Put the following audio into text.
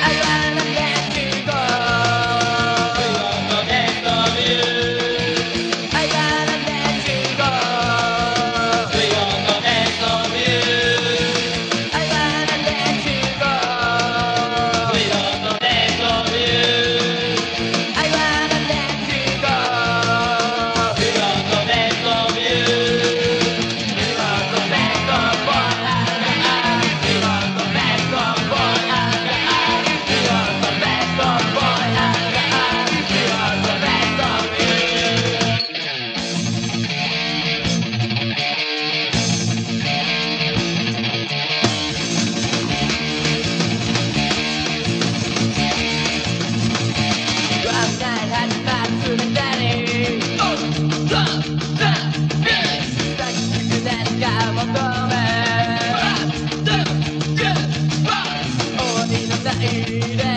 I love め。りのないで。